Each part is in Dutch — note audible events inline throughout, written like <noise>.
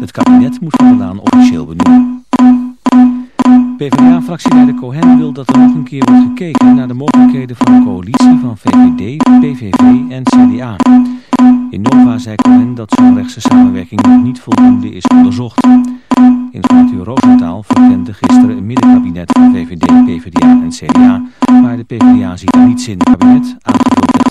Het kabinet moet vandaan officieel benoemen. PvdA-fractieleider Cohen wil dat er nog een keer wordt gekeken naar de mogelijkheden van een coalitie van VVD, PVV en CDA. In Nova zei Cohen dat zo'n rechtse samenwerking nog niet voldoende is onderzocht. Informateur Roosentaal verkende gisteren een middenkabinet van VVD, PVDA en CDA, maar de PvdA ziet er niets in. Het kabinet aangevuld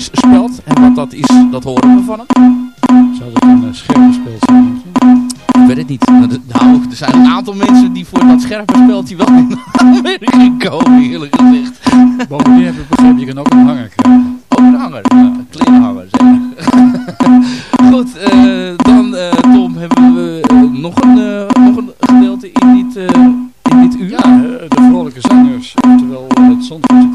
Speld. En wat dat is, dat horen we van hem. Zou dat een eh, scherpe speld zijn? Ik weet het niet. Nou, er zijn een aantal mensen die voor dat scherpe speeltje wel in Amerika komen, eerlijk gezegd. Bovendien heb ik begrepen, je kan ook een hanger krijgen. Ook een hanger? Ja, een kleine. <laughs> Goed, eh, dan eh, Tom, hebben we nog, een, nog een gedeelte in dit... in dit uur? Ja, de vrolijke zangers, terwijl het de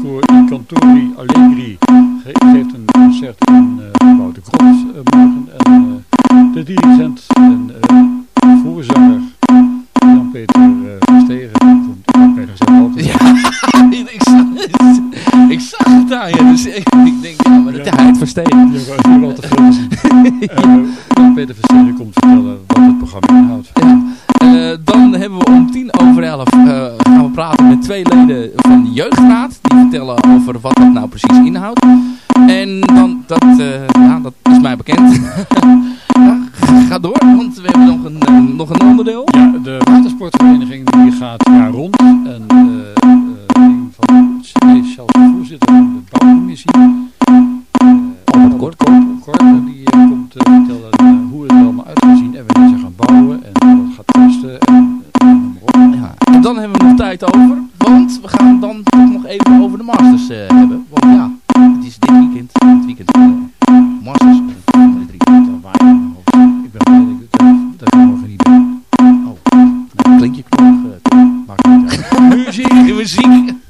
muziek.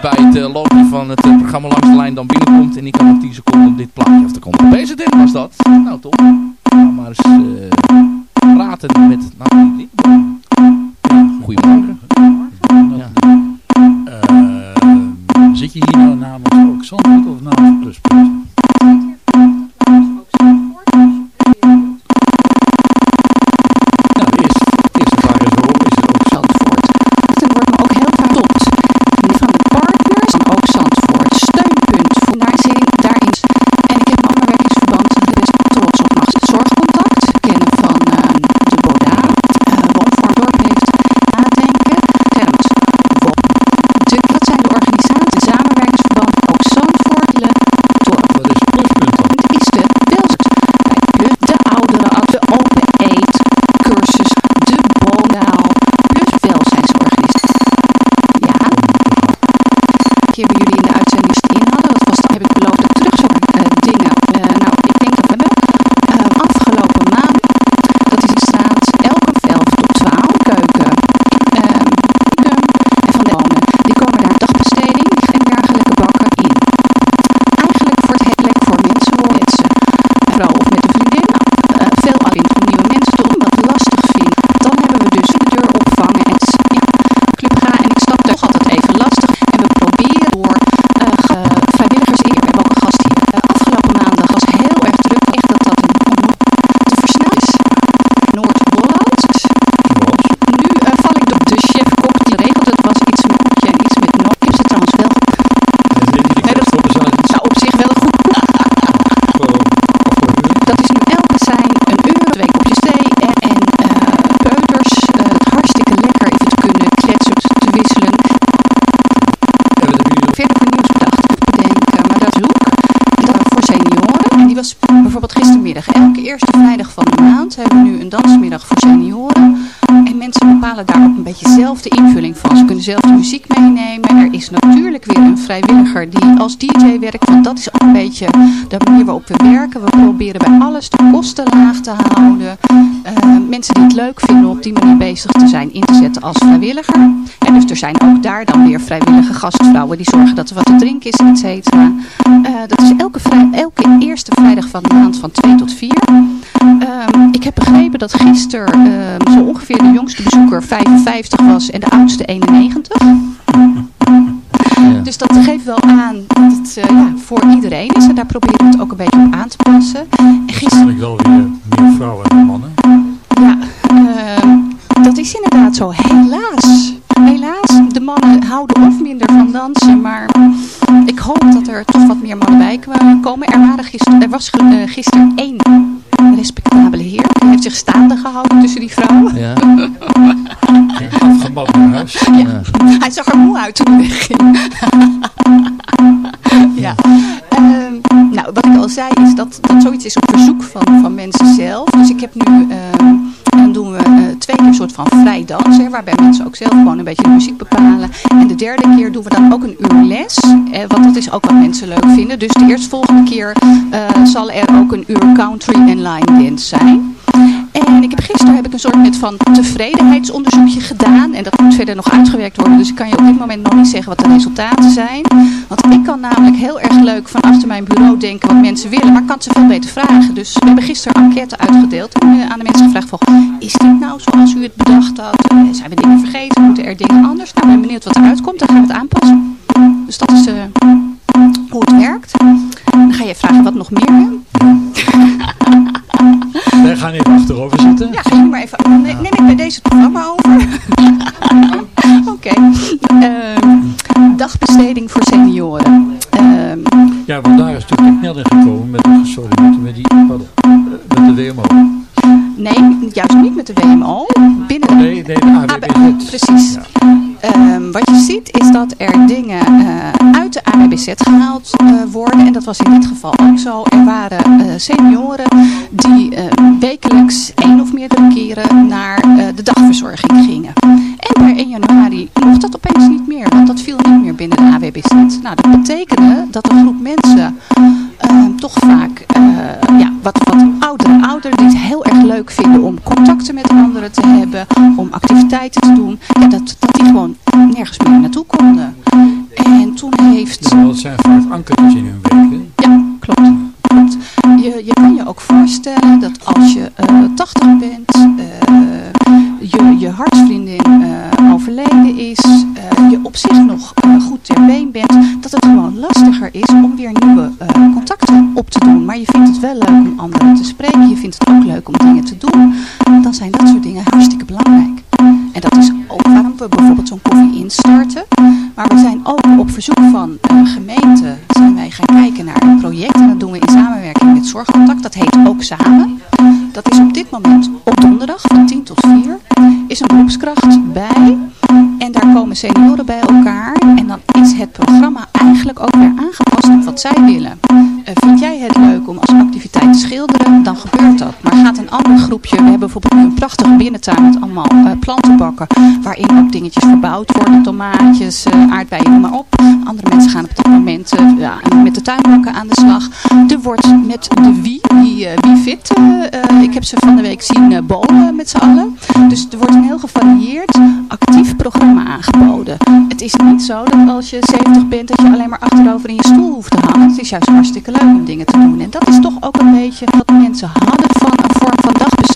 Bij het uh, van het uh, programma Langs de Lijn dan binnenkomt. En ik had nog 10 seconden om dit plaatje af te komen. BZN was dat. Nou toch, ga maar eens praten met Nathalie. Elke eerste vrijdag van de maand hebben we nu een dansmiddag voor senioren zelf de muziek meenemen. Er is natuurlijk weer een vrijwilliger die als DJ werkt. Want dat is ook een beetje de manier waarop we werken. We proberen bij alles de kosten laag te houden. Uh, mensen die het leuk vinden op die manier bezig te zijn in te zetten als vrijwilliger. En dus er zijn ook daar dan weer vrijwillige gastvrouwen die zorgen dat er wat te drinken is, et cetera. Uh, dat is elke, elke eerste vrijdag van de maand van 2 tot 4. Um, ik heb begrepen dat gisteren um, zo ongeveer de jongste bezoeker 55 was en de oudste 91. Ja. Dus dat geeft wel aan dat het uh, ja, voor iedereen is. En daar proberen we het ook een beetje ook wat mensen leuk vinden. Dus de eerstvolgende keer uh, zal er ook een uur country en line dance zijn. En ik heb, gisteren heb ik een soort met van tevredenheidsonderzoekje gedaan. En dat moet verder nog uitgewerkt worden. Dus ik kan je op dit moment nog niet zeggen wat de resultaten zijn. Want ik kan namelijk heel erg leuk van achter mijn bureau denken wat mensen willen. Maar ik kan ze veel beter vragen. Dus we hebben gisteren enquête uitgedeeld. En aan de mensen gevraagd van, is dit nou zoals u het bedacht had? Zijn we dingen vergeten? Moeten er dingen anders? Nou, ik ben benieuwd wat eruit komt. Dan gaan we het aanpassen. Dus dat is uh, hoe het werkt. Dan ga je vragen wat nog meer. Wij gaan even achterover zitten. Ja, ga je maar even. Dan neem ik bij deze programma over. Eh, van het ankergezin werken. Ja, klopt. klopt. Je, je kan je ook voorstellen dat als je eh, 80 bent, eh, je, je hartsvriendin overleden is, je op zich nog goed juist hartstikke leuk om dingen te doen. En dat is toch ook een beetje wat mensen hadden van een vorm van dagbesteding dus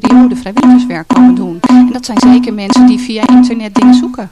periode vrijwilligerswerk komen doen. En dat zijn zeker mensen die via internet dingen zoeken.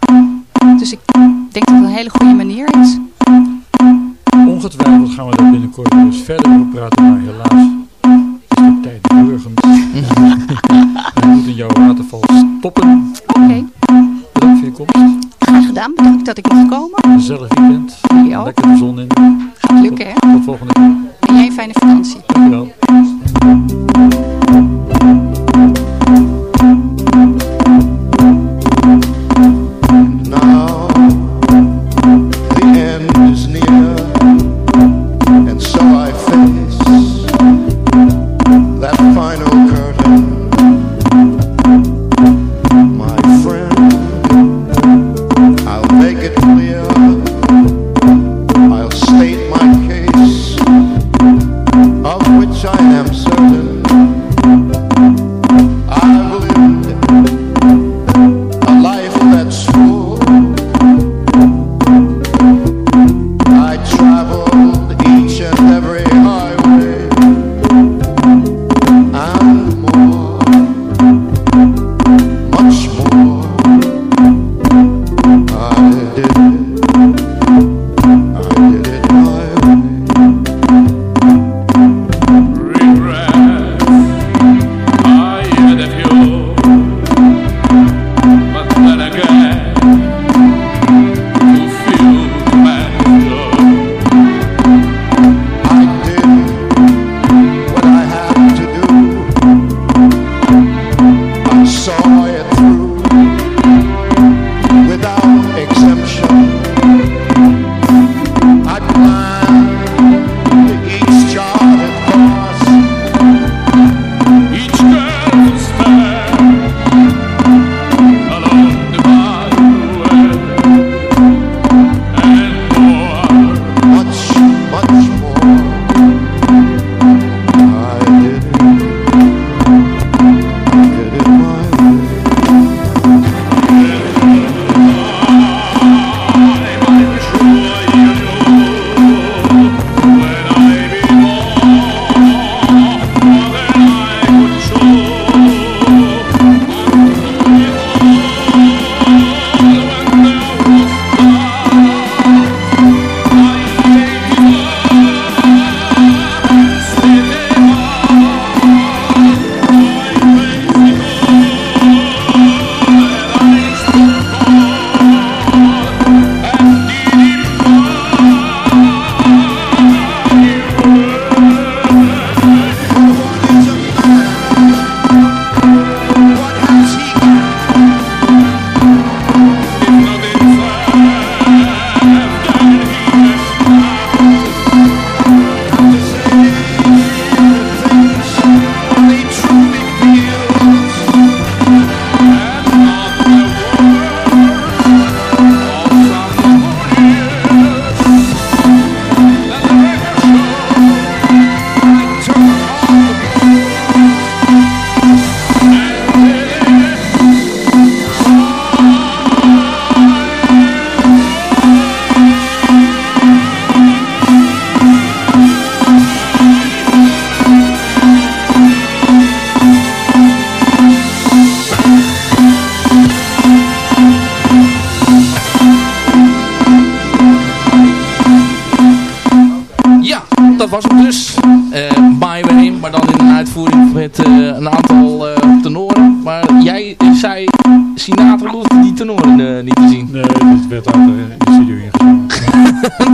Sinatra hoefde die tenoren uh, eh, niet te zien. Nee, dat werd al. in de studio ingezongen.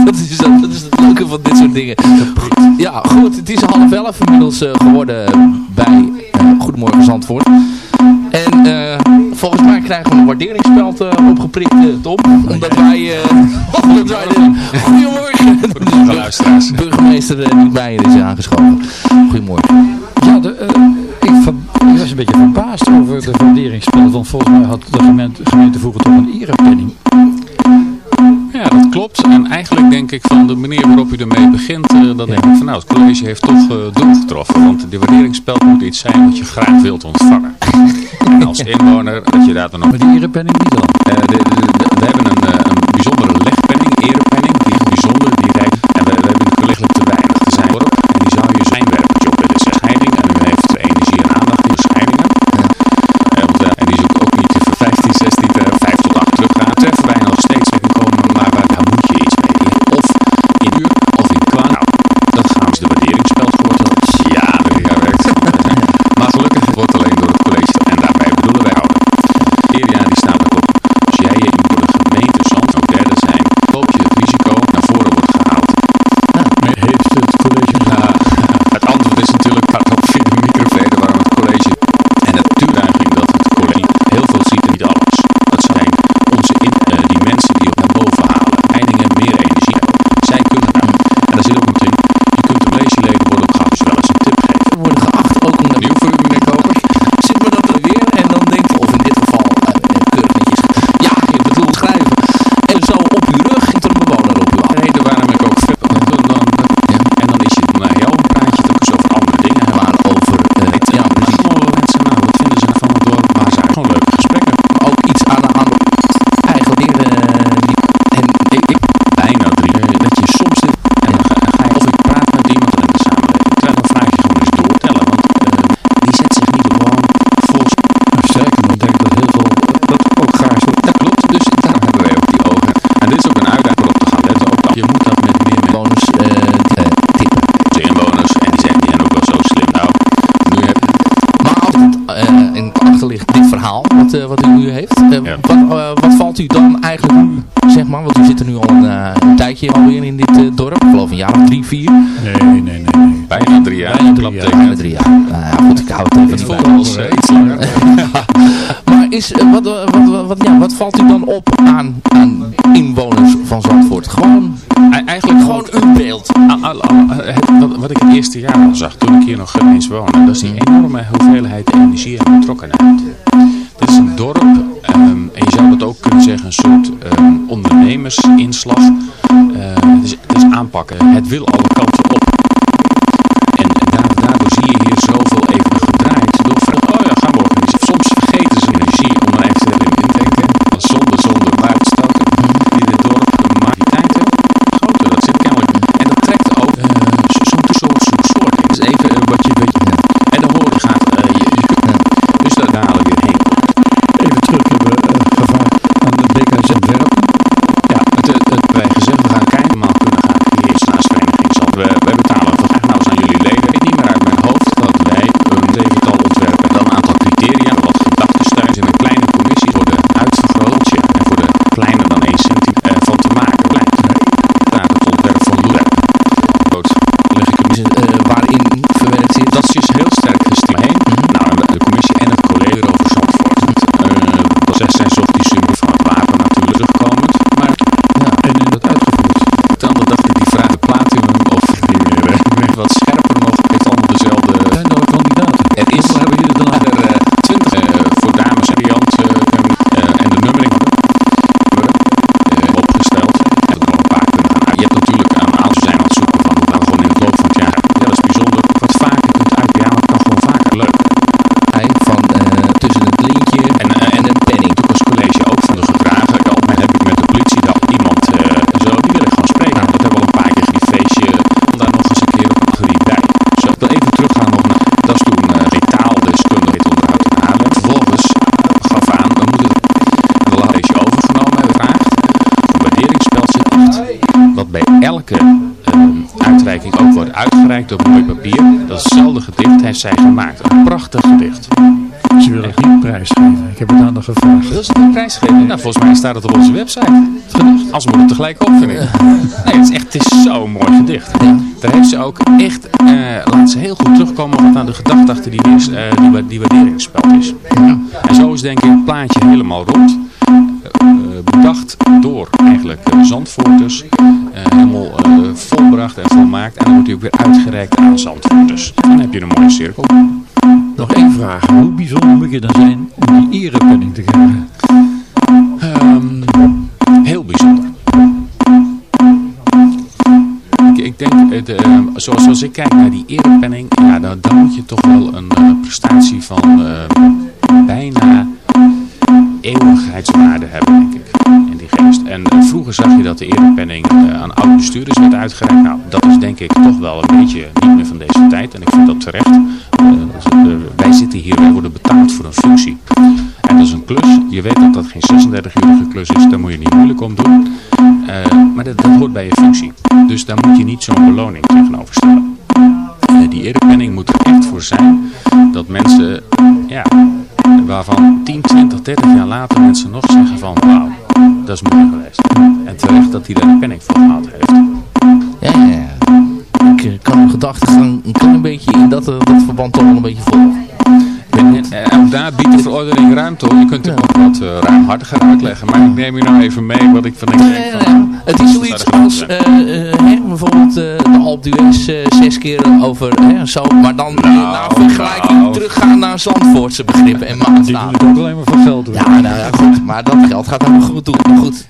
dat, is, dat, is het leuke van dit soort dingen. Ja, goed, het is half elf inmiddels eh, geworden bij eh, Goedemorgen Zandvoort. En volgens mij krijgen we een waarderingsspeld opgeprikt, Tom. Omdat wij... <laughs> omdat wij de, goedemorgen! de burgemeester die bij je is aangeschoven. Goedemorgen. Ja, de... Ik was een beetje verbaasd over de waarderingsspel want volgens mij had de gemeente, gemeente vroeger toch een erepenning. Ja, dat klopt. En eigenlijk denk ik van de manier waarop u ermee begint, eh, dan denk ik van nou, het college heeft toch uh, doel getroffen. Want de waarderingsspel moet iets zijn wat je graag wilt ontvangen. en <laughs> als inwoner, dat je daar dan ook... Maar die erepenning niet dan? Eh, de, nu al eh, een, tijdje alweer in dit eh, dorp. Ik geloof een jaar of drie, vier. Nee, nee, nee. Bijna drie jaar. Bijna drie jaar. Bijna drie jaar. Nou ja, goed, ik hou het even. Het voelt iets langer. <laughs> maar is, eh, wat, wat, wat, ja, wat valt u dan op aan, aan inwoners van Zandvoort? Gewoon, e-, eigenlijk gewoon een beeld. Wat ik het eerste jaar al zag, toen ik hier nog eens woonde, dat is die enorme hoeveelheid energie en betrokkenheid. Dit is een dorp, ehm, en je zou het ook kunnen zeggen, een soort ondernemersinslag. Eh, het, is, het is aanpakken. Het wil alle kanten prijsgeven? Nou, volgens mij staat het op onze website. Het gedicht. Als we het tegelijk op, vind ik. Nee, het is echt het is zo'n mooi gedicht. Daar heeft ze ook echt, eh, laat ze heel goed terugkomen wat aan de gedachte achter die, weers- eh, die, die waarderingsspeld is. En zo is denk ik het plaatje helemaal rond. Eh, bedacht door eigenlijk Zandvoorters. eh, helemaal volbracht en volmaakt. En dan wordt hij ook weer uitgereikt aan Zandvoorters. Dan heb je een mooie cirkel. Nog één vraag. Hoe bijzonder moet je dan zijn om die erepenning te krijgen? Zoals, zoals ik kijk naar die erepenning, ja, dan, dan moet je toch wel een eh, prestatie van eh, bijna eeuwigheidswaarde hebben, denk ik, in die geest. En eh, vroeger zag je dat de erepenning aan oud-bestuurders werd uitgereikt. Nou, dat is denk ik toch wel een beetje niet meer van deze tijd. En ik vind dat terecht. Wij zitten hier, wij worden een beetje in dat, eh, dat verband toch wel een beetje volgen. En, ook daar biedt de verordening ruimte op. Je kunt het ook wat uh, ruimhartiger uitleggen. Maar ik neem u nou even mee wat ik van ik denk van... Het is zoiets als uh, uh, hè, bijvoorbeeld uh, de Alp d'Huez zes keer over hè, zo. Maar dan nou, naar vergelijking nou. teruggaan naar Zandvoortse begrippen en maatstaven. Die ook alleen maar voor geld doen. Ja, nou ja, goed. Maar dat geld gaat helemaal goed toe. Maar goed,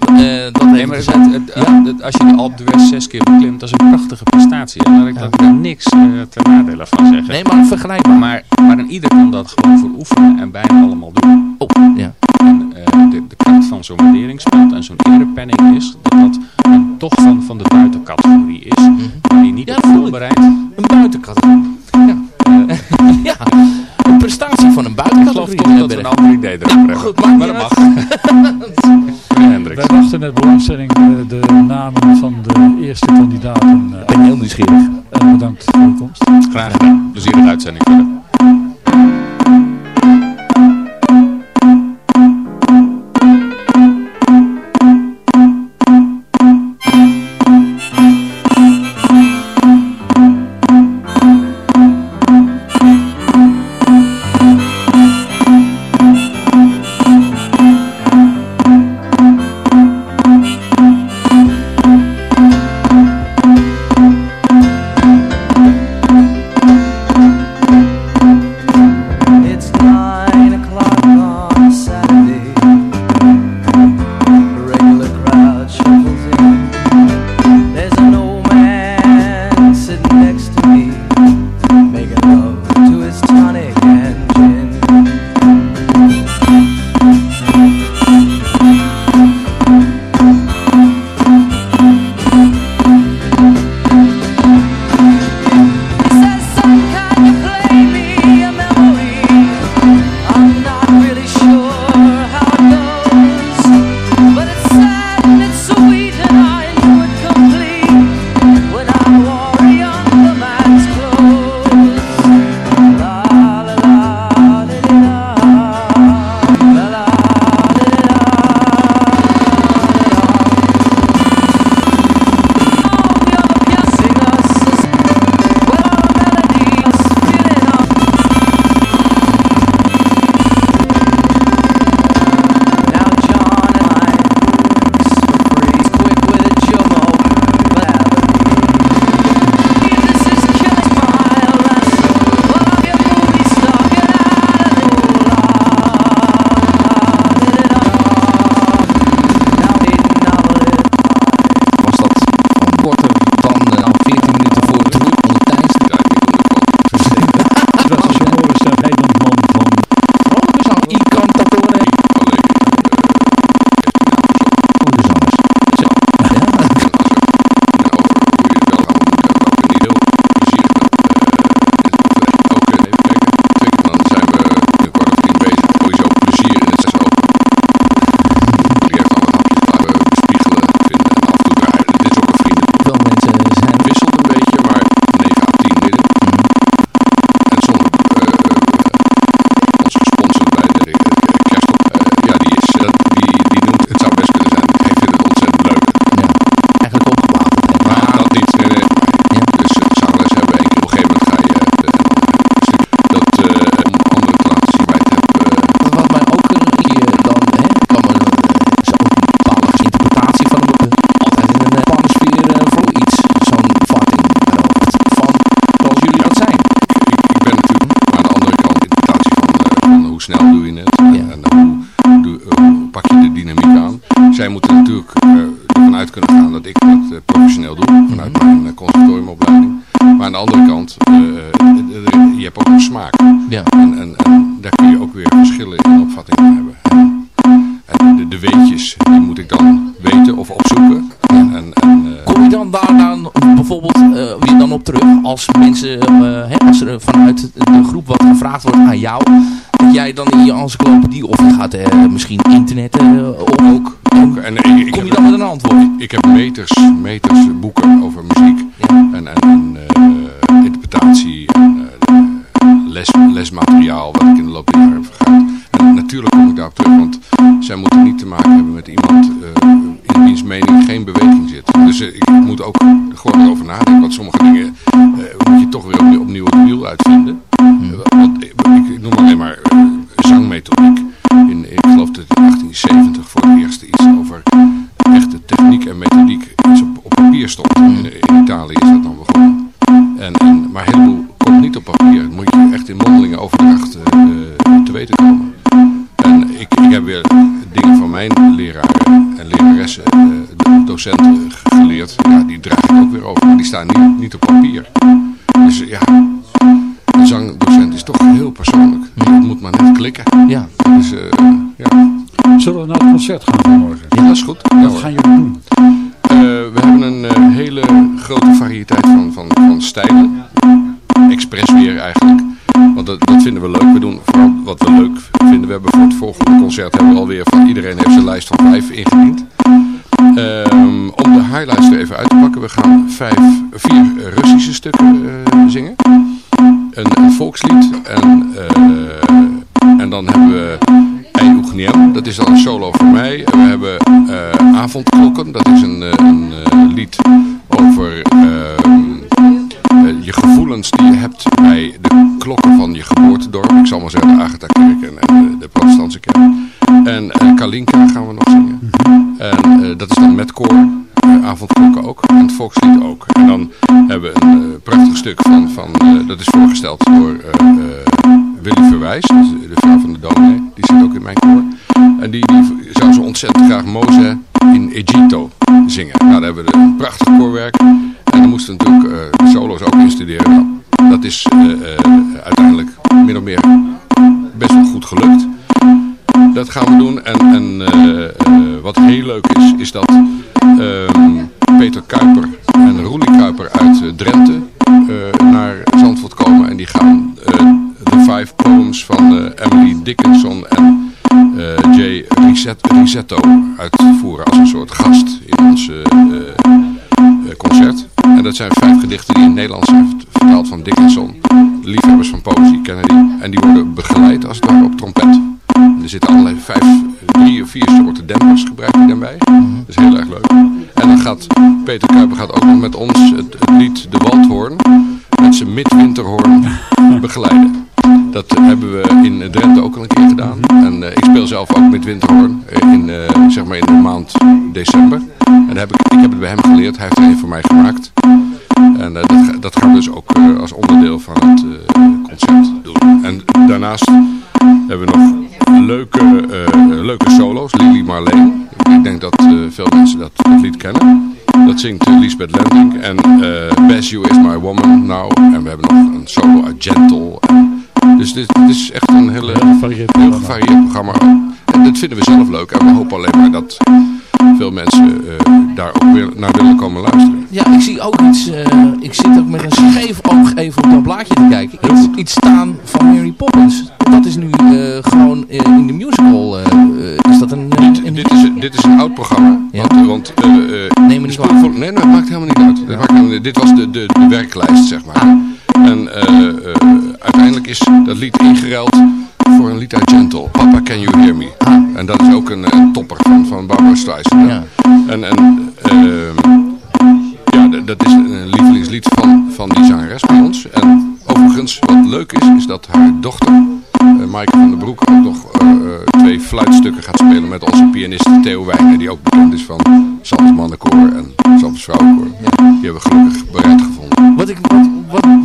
dat nee, maar het, het, ja? het, als je de Alp d'Huez zes keer beklimt, dat is een prachtige prestatie. En laat ik daar niks ten nadele van zeggen. Nee, maar vergelijkbaar. Maar, maar een ieder kan dat gewoon voor oefenen en bijna allemaal doen. Oh, ja. En uh, de, de kracht van zo'n waarderingsspeld en zo'n erepenning is dat dat een toch van, van de buitencategorie is. Mm -hmm. Je niet ja, op voorbereid. Een buitencategorie. Ja. Uh, <laughs> ja. Een prestatie van een buitencategorie. Ik geloof toch dat we een ander idee erop hebben. Goed, maar, maar dat mag. <laughs> Wij wachten met belangstelling de, de namen van de eerste kandidaten. Ik ben heel nieuwsgierig. En bedankt voor de komst. Graag gedaan. Plezierige uitzending verder. zij moeten natuurlijk eerste iets over echte techniek en methodiek iets op, papier stond. met koor. Eh, avondvolken ook. En het volkslied ook. En dan hebben we een eh, prachtig stuk van, van eh, dat is voorgesteld door Willy Verwijs, dus de vrouw van de dominee. Die zit ook in mijn koor. En die, die zou zo ontzettend graag Mozart Een voor mij gemaakt. En eh, dat, dat gaan we dus ook eh, als onderdeel van het eh, concert doen. En daarnaast hebben we nog leuke, leuke solo's. Lily Marleen. Ik denk dat veel mensen dat, lied kennen. Dat zingt Lisbeth Lending. En uh, You Is My Woman Now. En we hebben nog een solo uit Gentle. dus dit, dit, is echt een hele, heel gevarieerd programma. En dat vinden we zelf leuk. En we hopen alleen maar dat Wat ik,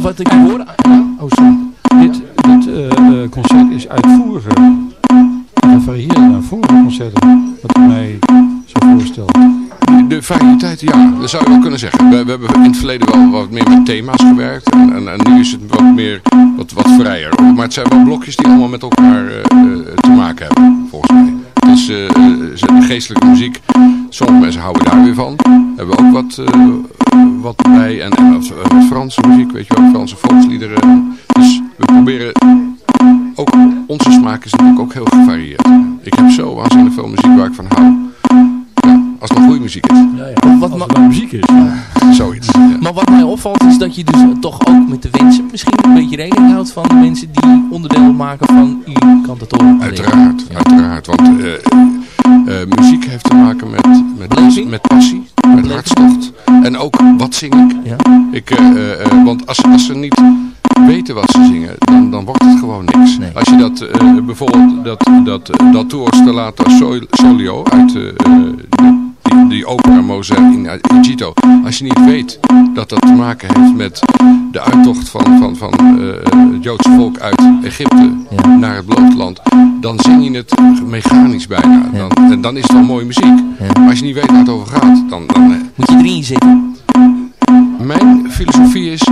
wat, ik hoor... Ah, oh, sorry. Dit, dit eh, eh, concert is uitvoerig. We varieert naar vorige concerten, wat ik mij zo voorstel. De variëteit, ja, dat zou je wel kunnen zeggen. We, we hebben in het verleden wel wat meer met thema's gewerkt. En, en, nu is het wat meer, wat, wat vrijer. Maar het zijn wel blokjes die allemaal met elkaar eh, te maken hebben, volgens mij. Het is geestelijke muziek. Sommige mensen houden daar weer van. Hebben ook wat, wat bij. En, en Franse muziek, weet je wel, Franse volksliederen. Dus we proberen ook onze smaak is natuurlijk ook heel gevarieerd. Ik heb zo waanzinnig veel muziek waar ik van hou. Ja, als het nog goede muziek is. Ja, ja. Wat Als ma- het nou muziek is. <laughs> Zoiets. Ja. Maar wat mij opvalt is dat je dus toch ook met de wensen misschien een beetje rekening houdt van de mensen die onderdeel maken van van, van, van eh, het Joodse volk uit Egypte Ja. naar het beloofde land, dan zing je het mechanisch bijna. Ja. Dan, en dan is het wel mooie muziek. Maar als je niet weet waar het over gaat, dan... dan eh, Moet je erin zitten. mijn filosofie is